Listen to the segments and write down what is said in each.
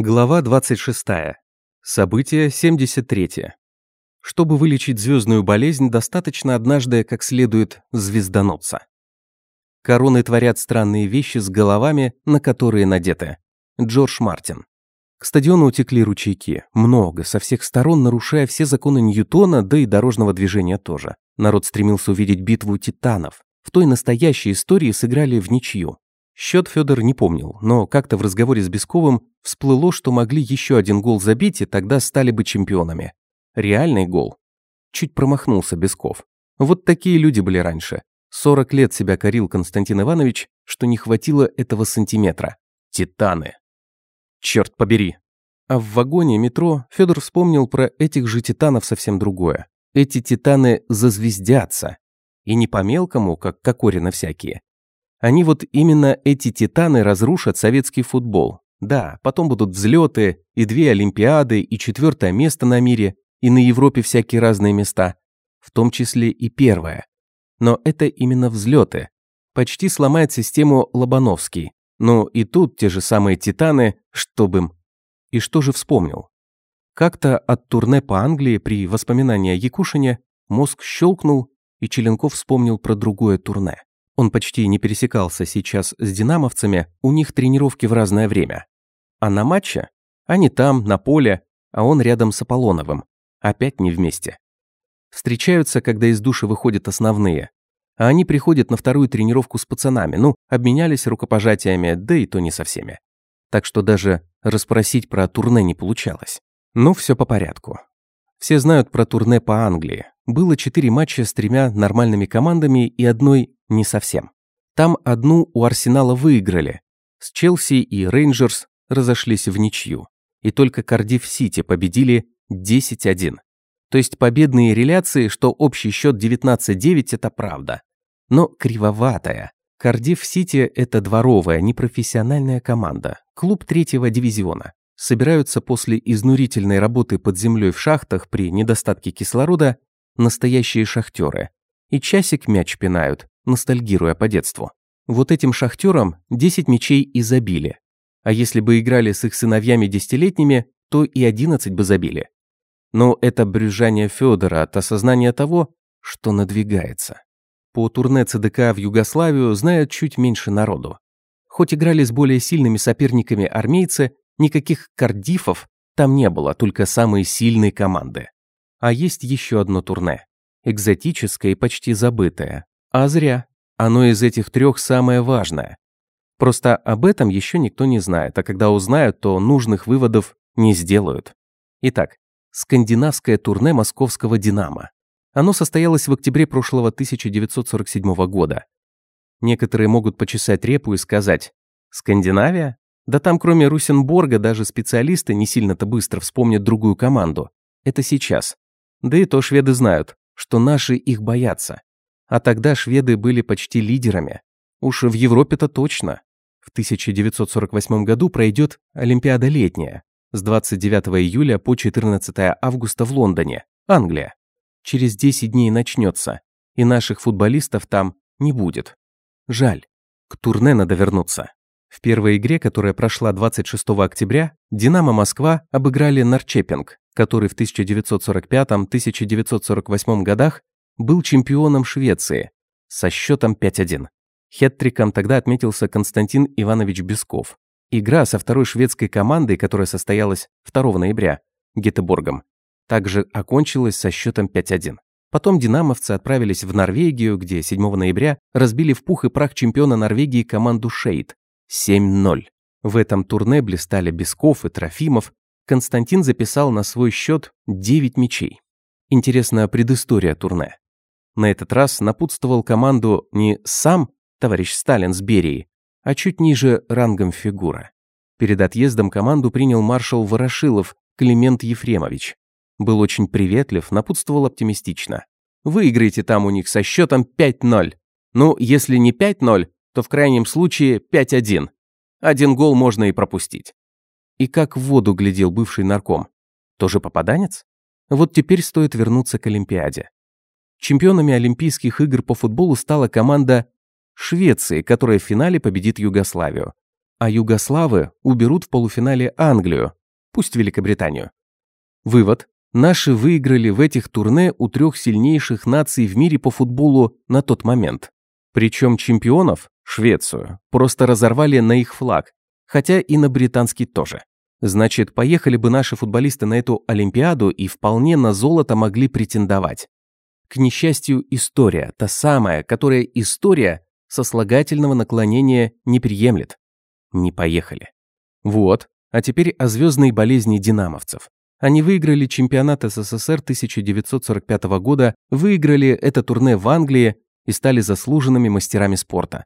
Глава 26. Событие 73. Чтобы вылечить звездную болезнь, достаточно однажды как следует звездануться. Короны творят странные вещи с головами, на которые надеты. Джордж Мартин. К стадиону утекли ручейки. Много, со всех сторон нарушая все законы Ньютона, да и дорожного движения тоже. Народ стремился увидеть битву титанов. В той настоящей истории сыграли в ничью. Счет Федор не помнил, но как-то в разговоре с Бесковым всплыло, что могли еще один гол забить, и тогда стали бы чемпионами. Реальный гол. Чуть промахнулся Бесков. Вот такие люди были раньше. 40 лет себя корил Константин Иванович, что не хватило этого сантиметра. Титаны. Черт побери. А в вагоне метро Федор вспомнил про этих же титанов совсем другое. Эти титаны зазвездятся. И не по-мелкому, как Кокорина всякие, они вот именно эти титаны разрушат советский футбол. Да, потом будут взлеты, и две Олимпиады, и четвертое место на мире, и на Европе всякие разные места, в том числе и первое. Но это именно взлеты. Почти сломает систему Лобановский. Ну и тут те же самые титаны, чтобы. И что же вспомнил? Как-то от турне по Англии при воспоминании о Якушине мозг щелкнул, и Челенков вспомнил про другое турне. Он почти не пересекался сейчас с динамовцами, у них тренировки в разное время. А на матче? Они там, на поле, а он рядом с Аполлоновым. Опять не вместе. Встречаются, когда из души выходят основные. А они приходят на вторую тренировку с пацанами, ну, обменялись рукопожатиями, да и то не со всеми. Так что даже расспросить про турне не получалось. Ну, все по порядку. Все знают про турне по Англии. Было четыре матча с тремя нормальными командами и одной не совсем. Там одну у Арсенала выиграли. С Челси и Рейнджерс разошлись в ничью. И только Кардив Сити победили 10-1. То есть победные реляции, что общий счет 19-9 это правда. Но кривоватая. Кардив Сити – это дворовая, непрофессиональная команда, клуб третьего дивизиона. Собираются после изнурительной работы под землей в шахтах при недостатке кислорода настоящие шахтеры. И часик мяч пинают, ностальгируя по детству. Вот этим шахтерам 10 мячей и забили. А если бы играли с их сыновьями десятилетними, то и 11 бы забили. Но это брюзжание Федора от осознания того, что надвигается. По турне ЦДК в Югославию знают чуть меньше народу. Хоть играли с более сильными соперниками армейцы, никаких кардифов там не было, только самые сильные команды. А есть еще одно турне. Экзотическое и почти забытое. А зря. Оно из этих трех самое важное. Просто об этом еще никто не знает, а когда узнают, то нужных выводов не сделают. Итак, скандинавское турне московского «Динамо». Оно состоялось в октябре прошлого 1947 года. Некоторые могут почесать репу и сказать «Скандинавия? Да там кроме Русенборга даже специалисты не сильно-то быстро вспомнят другую команду. Это сейчас. Да и то шведы знают, что наши их боятся. А тогда шведы были почти лидерами. Уж в Европе-то точно. В 1948 году пройдет Олимпиада летняя с 29 июля по 14 августа в Лондоне, Англия. Через 10 дней начнется, и наших футболистов там не будет. Жаль. К турне надо вернуться. В первой игре, которая прошла 26 октября, «Динамо Москва» обыграли Нарчепинг, который в 1945-1948 годах был чемпионом Швеции со счетом 5-1. Хеттриком тогда отметился Константин Иванович Бесков. Игра со второй шведской командой, которая состоялась 2 ноября, Гетеборгом, также окончилась со счетом 5-1. Потом динамовцы отправились в Норвегию, где 7 ноября разбили в пух и прах чемпиона Норвегии команду Шейд 7-0. В этом турне блистали Бесков и Трофимов. Константин записал на свой счет 9 мячей. Интересная предыстория турне. На этот раз напутствовал команду не сам товарищ Сталин с Берией, а чуть ниже рангом фигура. Перед отъездом команду принял маршал Ворошилов Климент Ефремович. Был очень приветлив, напутствовал оптимистично. Выиграйте там у них со счетом 5-0. Ну, если не 5-0, то в крайнем случае 5-1. Один гол можно и пропустить. И как в воду глядел бывший нарком. Тоже попаданец? Вот теперь стоит вернуться к Олимпиаде. Чемпионами Олимпийских игр по футболу стала команда Швеции, которая в финале победит Югославию. а югославы уберут в полуфинале Англию, пусть Великобританию. Вывод. Наши выиграли в этих турне у трех сильнейших наций в мире по футболу на тот момент. Причем чемпионов, Швецию, просто разорвали на их флаг, хотя и на британский тоже. Значит, поехали бы наши футболисты на эту Олимпиаду и вполне на золото могли претендовать. К несчастью, история, та самая, которая история сослагательного наклонения не приемлет. Не поехали. Вот, а теперь о звездной болезни динамовцев. Они выиграли чемпионат СССР 1945 года, выиграли это турне в Англии и стали заслуженными мастерами спорта.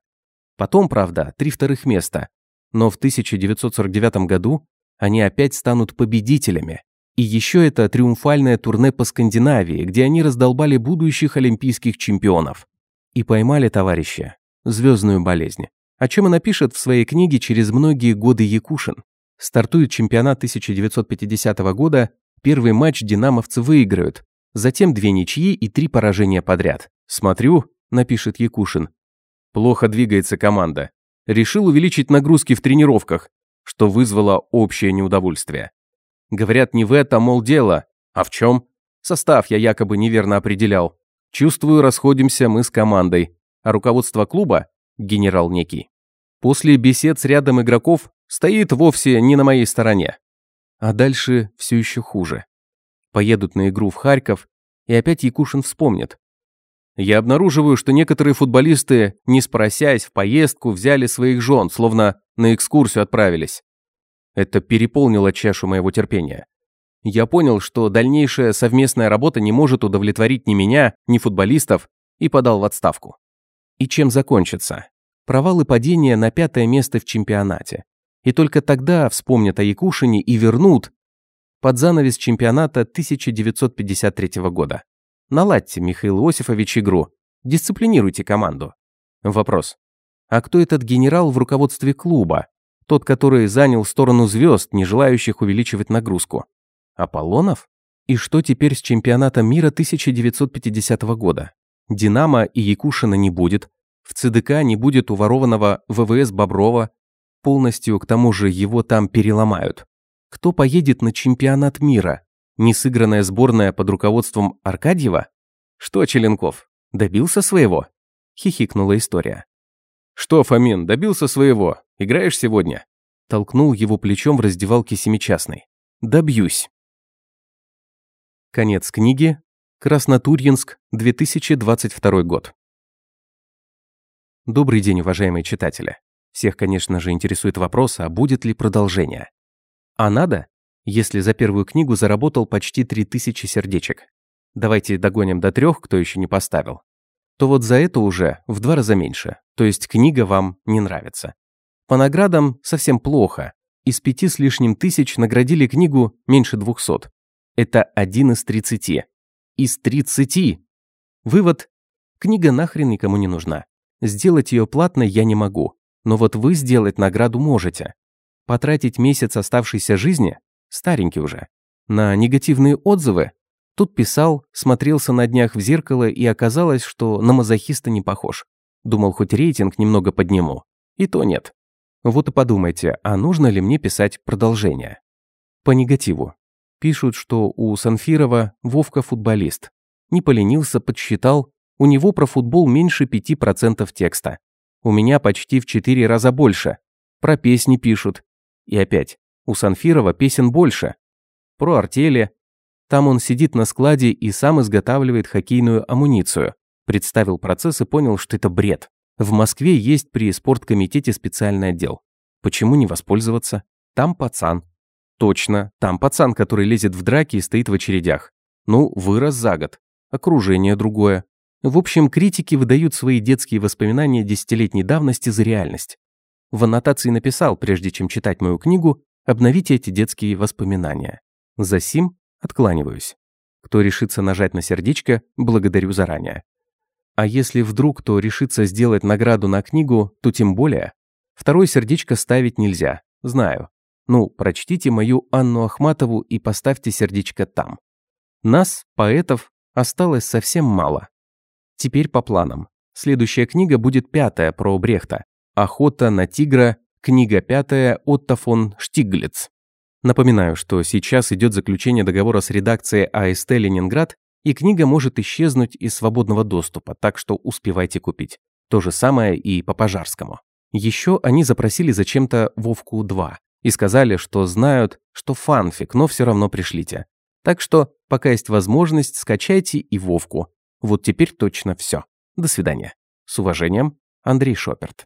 Потом, правда, три вторых места. Но в 1949 году они опять станут победителями. И еще это триумфальное турне по Скандинавии, где они раздолбали будущих олимпийских чемпионов. И поймали товарища звездную болезнь. О чем и напишет в своей книге через многие годы Якушин. Стартует чемпионат 1950 года, первый матч динамовцы выиграют, затем две ничьи и три поражения подряд. «Смотрю», – напишет Якушин, – «плохо двигается команда. Решил увеличить нагрузки в тренировках, что вызвало общее неудовольствие. Говорят, не в этом, мол, дело. А в чем? Состав я якобы неверно определял. Чувствую, расходимся мы с командой. А руководство клуба, генерал некий, после бесед с рядом игроков стоит вовсе не на моей стороне. А дальше все еще хуже. Поедут на игру в Харьков, и опять Якушин вспомнит. Я обнаруживаю, что некоторые футболисты, не спросясь, в поездку взяли своих жен, словно на экскурсию отправились. Это переполнило чашу моего терпения. Я понял, что дальнейшая совместная работа не может удовлетворить ни меня, ни футболистов, и подал в отставку. И чем закончится? Провал и падение на пятое место в чемпионате. И только тогда вспомнят о Якушине и вернут под занавес чемпионата 1953 года. Наладьте, Михаил Иосифович, игру. Дисциплинируйте команду. Вопрос. А кто этот генерал в руководстве клуба? Тот, который занял сторону звезд, не желающих увеличивать нагрузку. Аполлонов? И что теперь с чемпионатом мира 1950 года? Динамо и Якушина не будет. В ЦДК не будет уворованного ВВС Боброва, полностью к тому же его там переломают. Кто поедет на чемпионат мира? Несыгранная сборная под руководством Аркадьева? Что, Челенков, добился своего? Хихикнула история. Что, Фомин, добился своего? Играешь сегодня? Толкнул его плечом в раздевалке семичастной. Добьюсь. Конец книги. Краснотурьинск, 2022 год. Добрый день, уважаемые читатели. Всех, конечно же, интересует вопрос, а будет ли продолжение. А надо, если за первую книгу заработал почти 3000 сердечек. Давайте догоним до трех, кто еще не поставил. То вот за это уже в два раза меньше, то есть книга вам не нравится. По наградам совсем плохо. Из пяти с лишним тысяч наградили книгу меньше двухсот. Это один из тридцати. Из тридцати. Вывод. Книга нахрен никому не нужна. Сделать ее платной я не могу. Но вот вы сделать награду можете. Потратить месяц оставшейся жизни, старенький уже, на негативные отзывы. Тут писал, смотрелся на днях в зеркало и оказалось, что на мазохиста не похож. Думал, хоть рейтинг немного подниму. И то нет. Вот и подумайте, а нужно ли мне писать продолжение? По негативу. Пишут, что у Санфирова Вовка футболист. Не поленился, подсчитал, у него про футбол меньше 5% текста. У меня почти в 4 раза больше. Про песни пишут. И опять, у Санфирова песен больше. Про артели. Там он сидит на складе и сам изготавливает хоккейную амуницию. Представил процесс и понял, что это бред. В Москве есть при спорткомитете специальный отдел. Почему не воспользоваться? Там пацан. Точно, там пацан, который лезет в драки и стоит в очередях. Ну, вырос за год. Окружение другое. В общем, критики выдают свои детские воспоминания десятилетней давности за реальность. В аннотации написал, прежде чем читать мою книгу, обновите эти детские воспоминания. За сим откланиваюсь. Кто решится нажать на сердечко, благодарю заранее. А если вдруг кто решится сделать награду на книгу, то тем более. Второе сердечко ставить нельзя, знаю. Ну, прочтите мою Анну Ахматову и поставьте сердечко там. Нас, поэтов, осталось совсем мало. Теперь по планам. Следующая книга будет пятая про Брехта. «Охота на тигра. Книга пятая Отто фон Штиглиц. Напоминаю, что сейчас идет заключение договора с редакцией АСТ «Ленинград», и книга может исчезнуть из свободного доступа, так что успевайте купить. То же самое и по Пожарскому. Еще они запросили зачем-то Вовку-2 и сказали, что знают, что фанфик, но все равно пришлите. Так что, пока есть возможность, скачайте и Вовку. Вот теперь точно все. До свидания. С уважением, Андрей Шоперт.